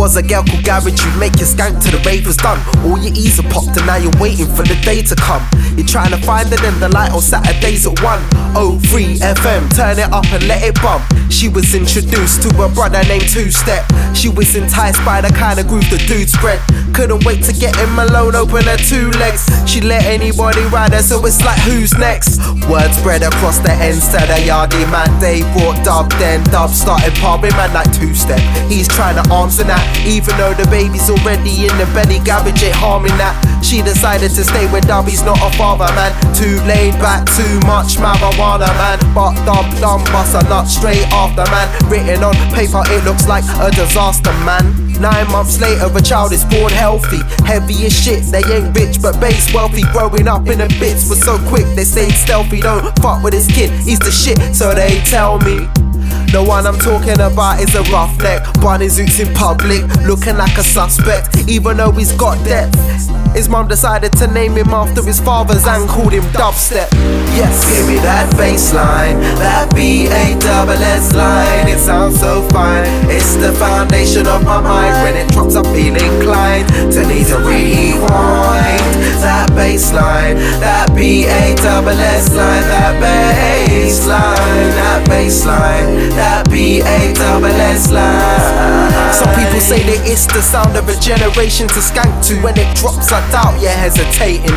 was a girl called Garage you'd make you skank till the rave was done. All your E's are popped and now you're waiting for the day to come. You're trying to find it in the light on Saturdays at 103 FM. Turn it up and let it bump. She was introduced to a brother named Two Step. She was enticed by the kind of groove the dude spread. Couldn't wait to get him alone, open her two legs. She let anybody ride her, so it's like who's next? Word spread across the ends to the yardie man. They brought dub, then dub started popping man like two step. He's trying to answer that, even though the baby's already in the belly. Garbage ain't harming that. She decided to stay with Dub, he's not a father man. Too laid back, too much marijuana man. But Dub dumb bust a nut straight after man. Written on paper, it looks like a disaster man. Nine months later, a child is born healthy. Heavy as shit, they ain't rich but base wealthy. Growing up in the bits was so quick, they say stealthy. Don't fuck with this kid, he's the shit, so they tell me. The one I'm talking about is a roughneck. Bunny Zoots in public, looking like a suspect, even though he's got depth. His mum decided to name him after his father's and called him Dubstep. Yes, give me that bass line, that B A double S line. It sounds so fine. It's the foundation of my mind. When it drops, I feel inclined to need to rewind. That bass line, that B A double S line, that bass line, that bass line, that B A double S line. Some people say that it's the sound of a generation to skank to. When it drops, I doubt you're hesitating.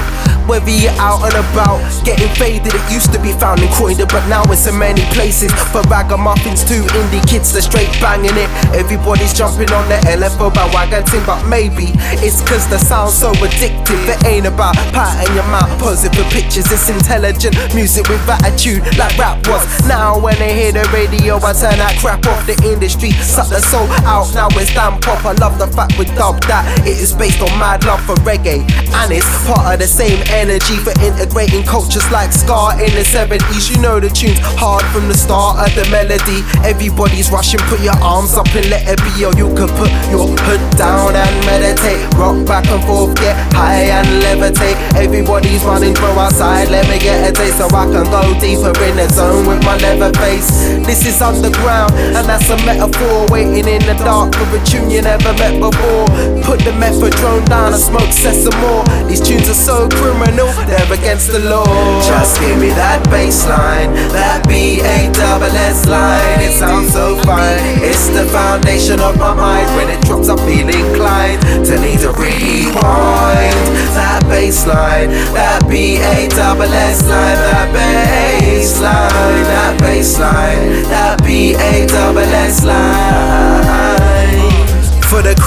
Whether you're out and about, getting faded, it used to be found in Croydon, but now it's in many places. For ragamuffins too, indie kids, they're straight banging it. Everybody's jumping on the LFO bandwagon thing, but maybe it's cause the sound's so addictive. It ain't about patting your mouth, posing for pictures. It's intelligent music with attitude, like rap was. Now when they hear the radio, I turn that crap off the industry. Suck the soul out, now it's damn pop. I love the fact we dub that it is based on mad love for reggae, and it's part of the same energy for integrating cultures like Ska in the 70s. You know the tunes hard from the start of the melody. Everybody's rushing, put your arms up and let it be, or you can put your hood down and meditate. Rock back and forth, get high and levitate. Everybody's running through outside, let me get a taste so I can go deeper in the zone with my leather face. This is underground, and that's a metaphor. Waiting in the dark for a tune you never met before. Put the methadone down and smoke sesame. More. These tunes are so criminal, they're against the law. Just give me that bass line, that B A double S line. It sounds so fine. It's the foundation of my mind. When it drops, I feel inclined to need to rewind. That bass line, that B A double S line, that bass line, that bass line, that B A double S line.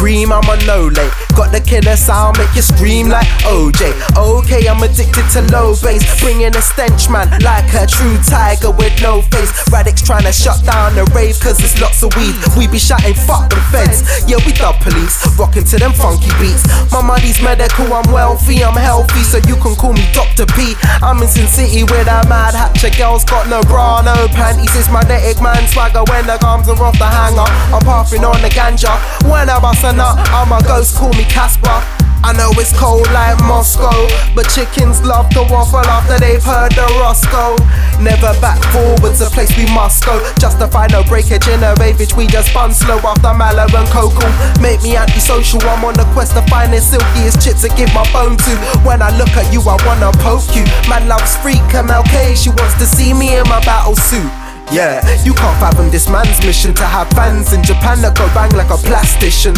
I'm a no late. Got the killer sound, make you scream like OJ. Okay, I'm addicted to low bass. Bringing a stench man like a true tiger with no face. Radix trying to shut down the rave cause it's lots of weed. We be shouting, fuck the feds. Yeah, we the police. Rocking to them funky beats. My money's medical, I'm wealthy, I'm healthy, so you can call me Dr. P. I'm in Sin City with a mad hatcher. Girls got no bra, no panties. It's Magnetic Man swagger when the arms are off the hanger. I'm puffing on the ganja. When I bust a nut, I'm a ghost, call me Casper. I know it's cold like Moscow, but chickens love to waffle after they've heard the Roscoe. Never back forwards, a place we must go. Justify no breakage in a ravage, we just spun slow after Mallow and Coco. Make me antisocial, I'm on the quest to find the silkiest chip to give my bone to. When I look at you, I wanna poke you. Man loves freak MLK, she wants to see me in my battle suit. Yeah, you can't fathom this man's mission to have fans in Japan that go bang like a Plastician.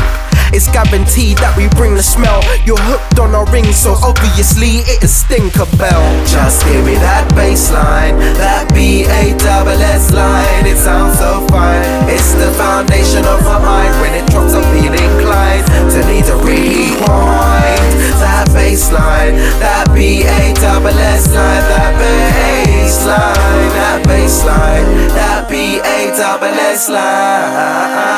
It's guaranteed that we bring the smell. You're hooked on our ring, so obviously it is stinker bell. Just give me that baseline, that B A double S line. It sounds so fine. It's the foundation of my mind. When it drops, I'm feeling inclined to need to rewind. That baseline, that B A double S line, that baseline, that baseline, that B A double S line.